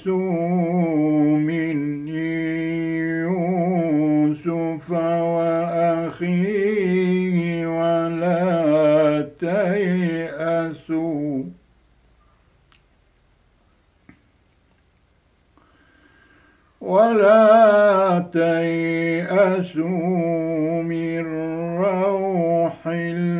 فتحسسوا من يوسف وأخيه ولا تيأسوا. ولا تيأسوا من روح الله.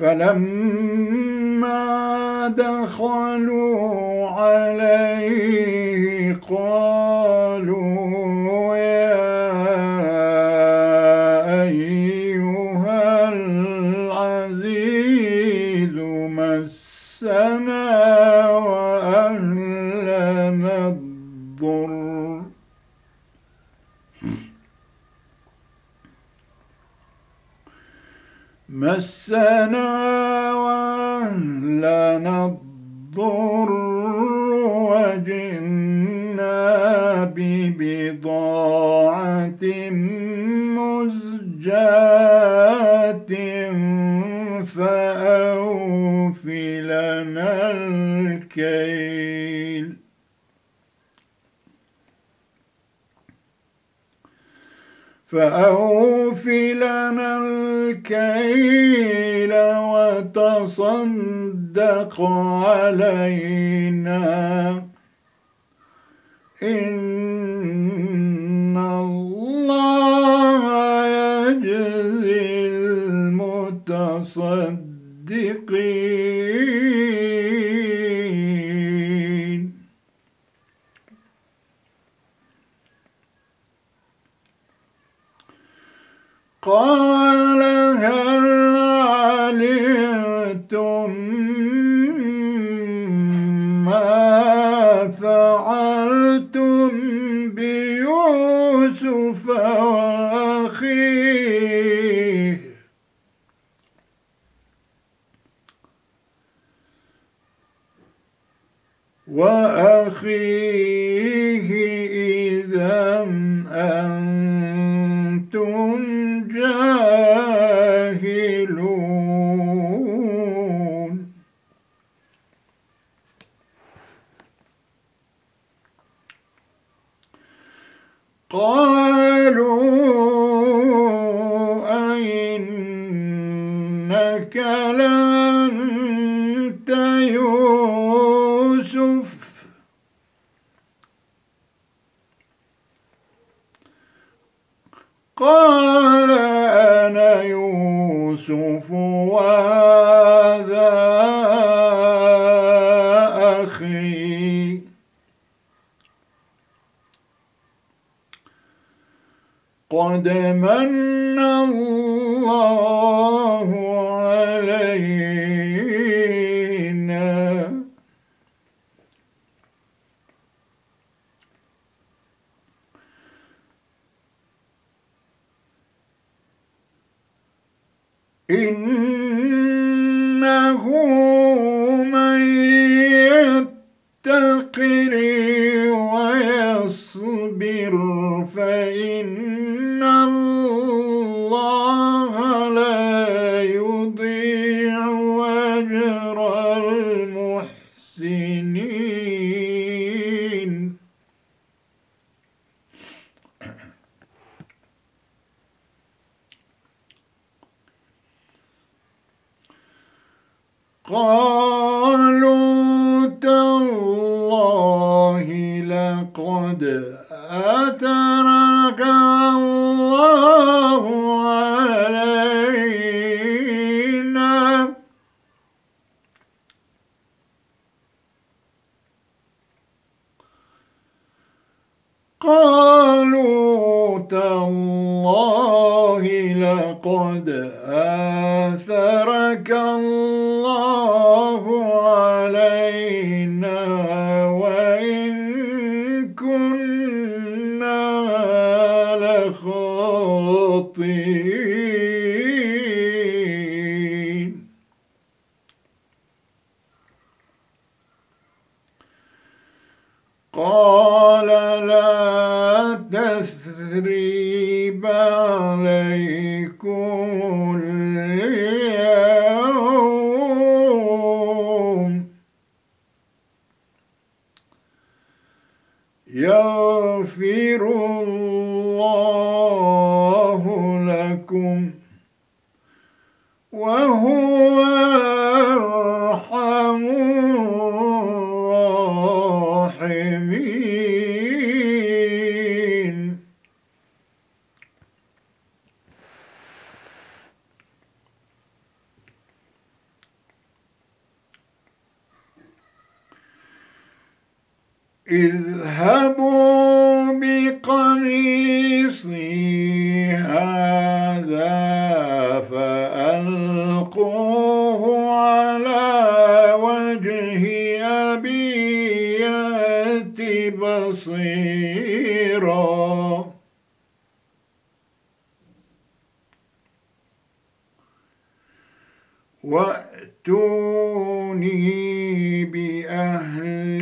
فلما دخلوا عليه قالوا يا أيها العزيز مسنا وأهلنا الضر. مسنا وأهلنا الضر وجئنا ببضاعة مزجاة فأوف لنا الكيل. فأوف لنا الكيل وتصدق علينا. إن الله يجزي المتصدقين. قال إنه قالوا تالله لقد آثرك الله. كثير وَأْتُونِي بِأَهْلِكُمْ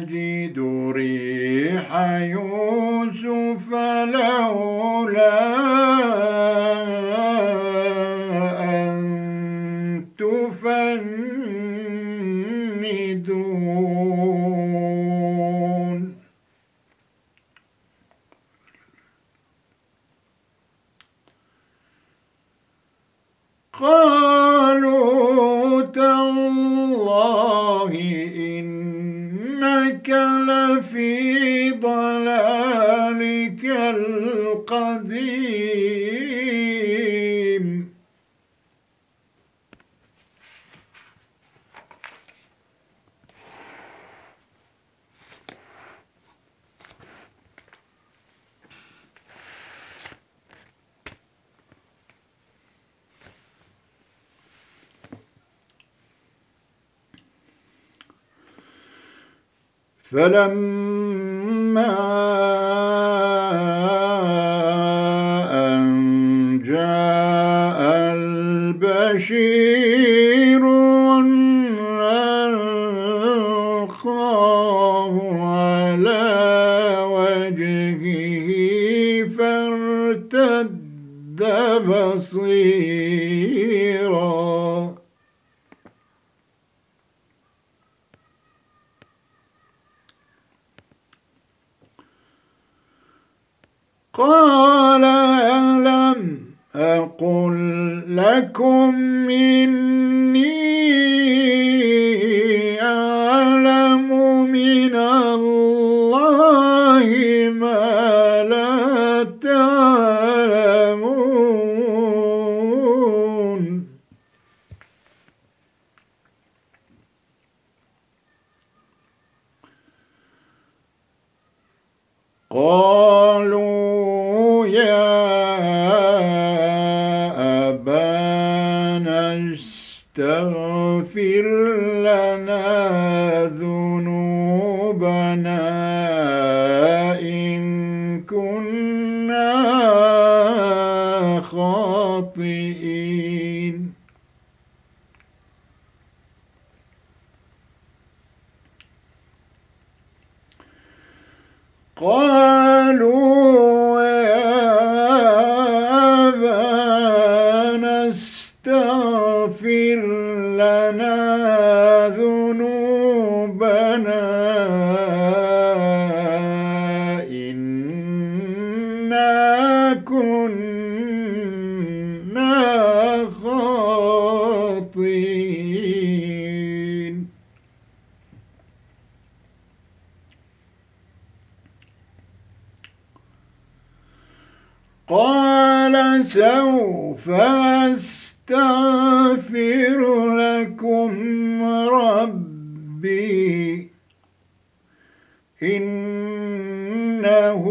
تجد ريح يوسف لولا فَلَمَّا لكم مني قالوا إنه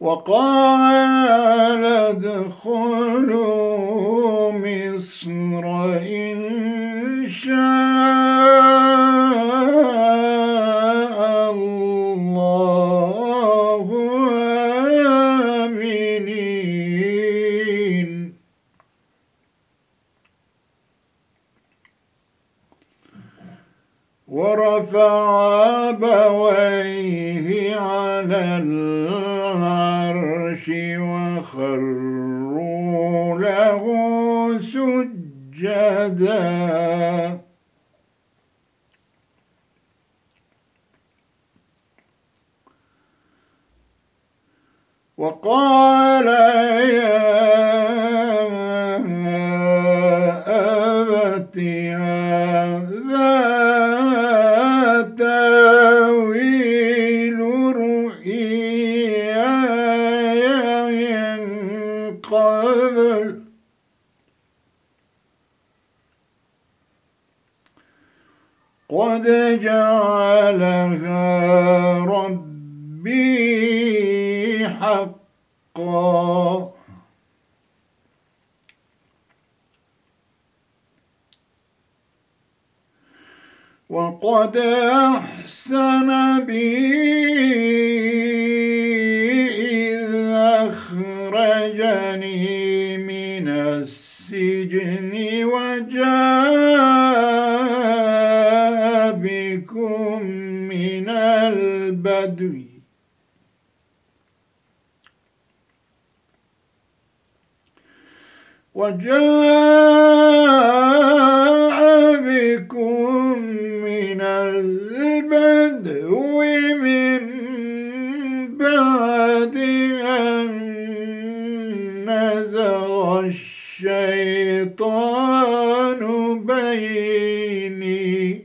وقال ادخلوا مصر إن وقد أحسن بي إذ أخرجني من السجن وجاء بكم من البدو. وجاء بكم البدو من بعد أن نزغ الشيطان بيني.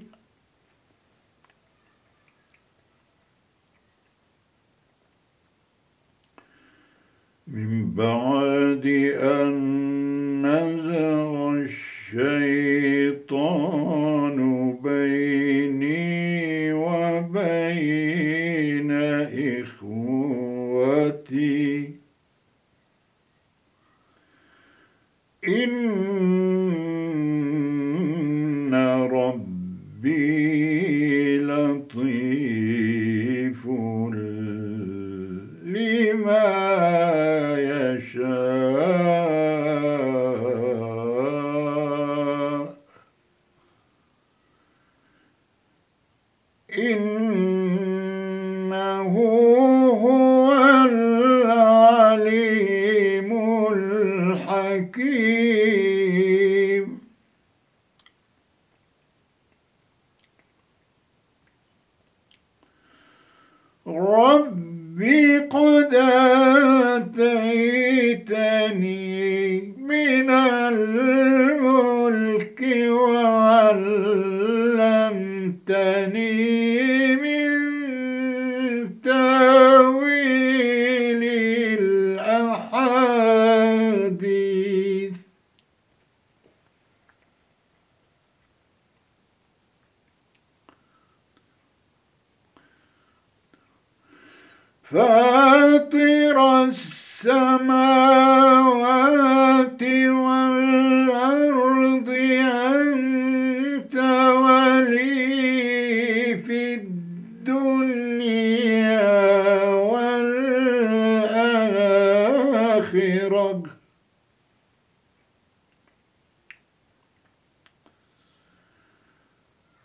من بعد أن نزغ الشيطان بيني. Rabbeinu قد آتيتني من الملك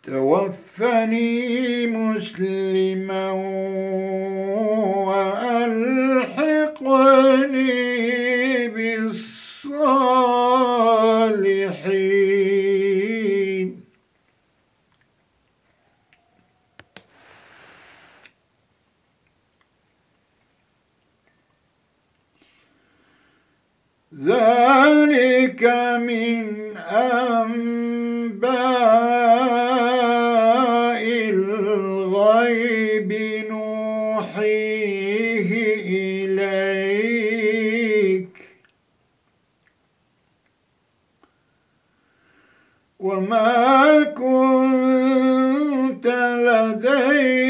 توفني مسلما وألحقني بالصالحين. ذلك من أنباء وما كنت لديهم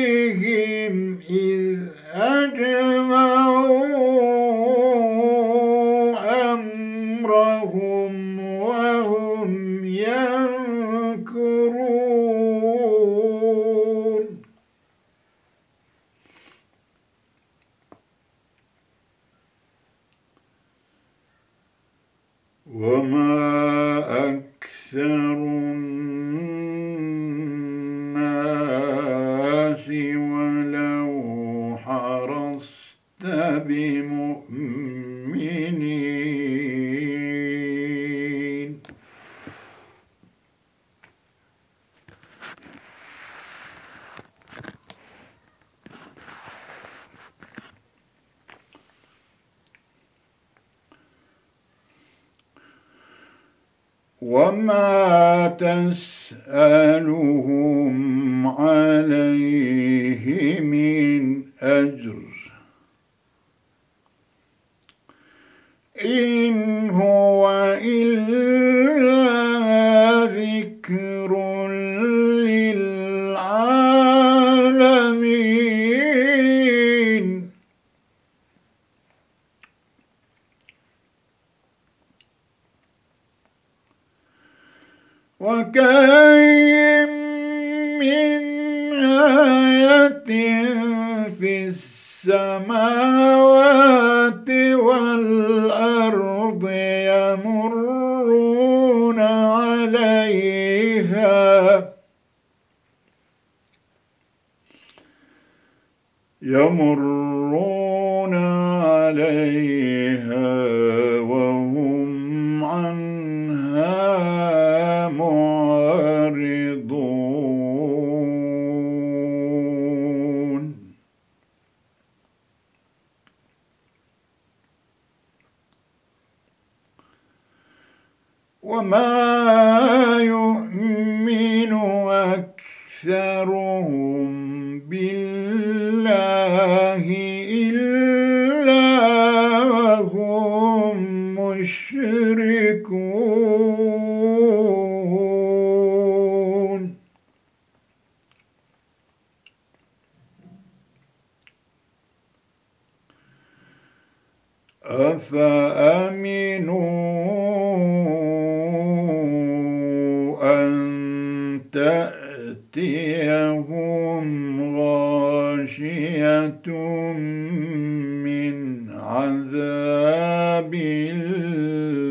وما تسألهم عليه يمرون مشركون أفأمنوا أن تأتيهم غاشية من عذاب الله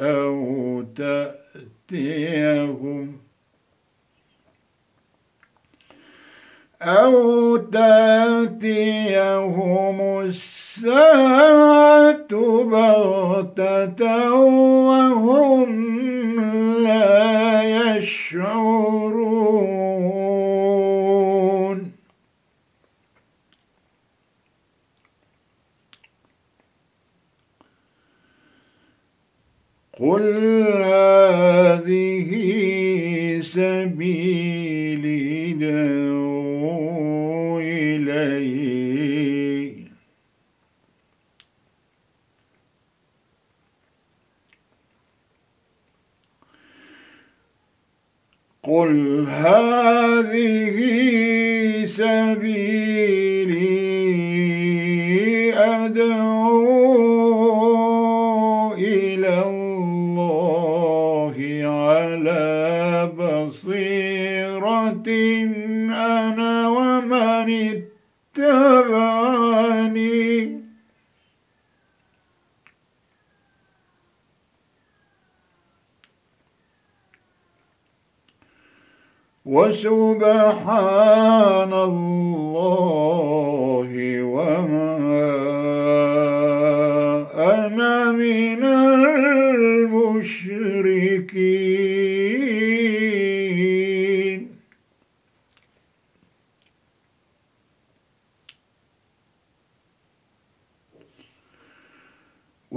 أو تأتيهم أو تأتيهم الساعة بغتة وهم لا يشعرون. قل ومن اتبعني. وسبحان الله وما أنا من المشركين.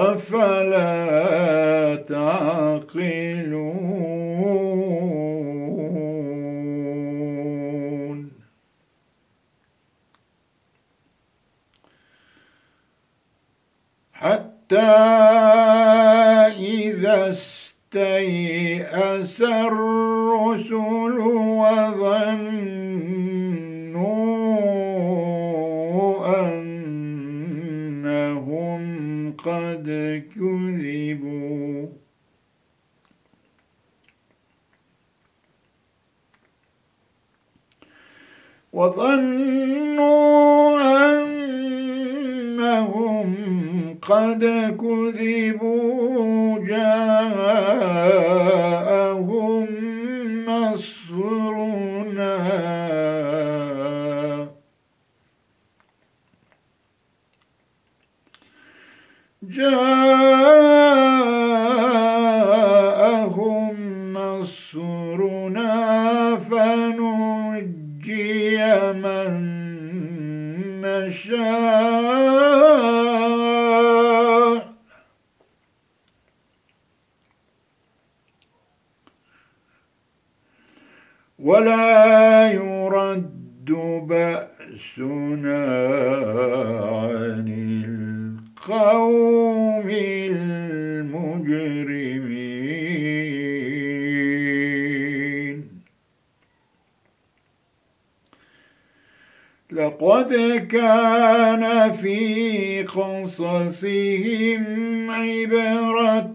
أفلا تعقلون؟ حتى إذا استيأس الرسل وظنوا أنهم قد كذبوا وظنوا أنهم قد كذبوا جاءهم المجرمين. لقد كان في قصصهم عبرة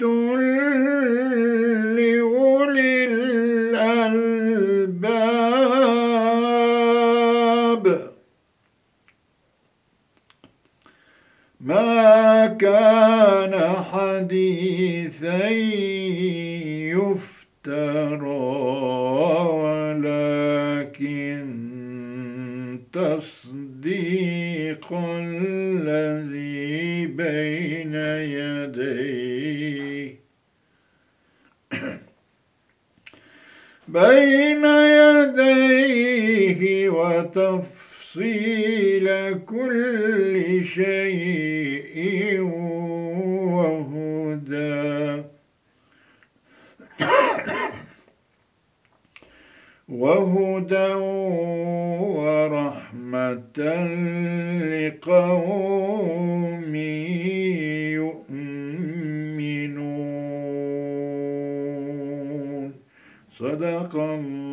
لأولي ما كان حديثا يفترى ولكن تصديق الذي بين يديه. بين يديه وتفصيل تفصيل كل شيء وهدى. وهدى ورحمة لقوم يؤمنون. صدق الله.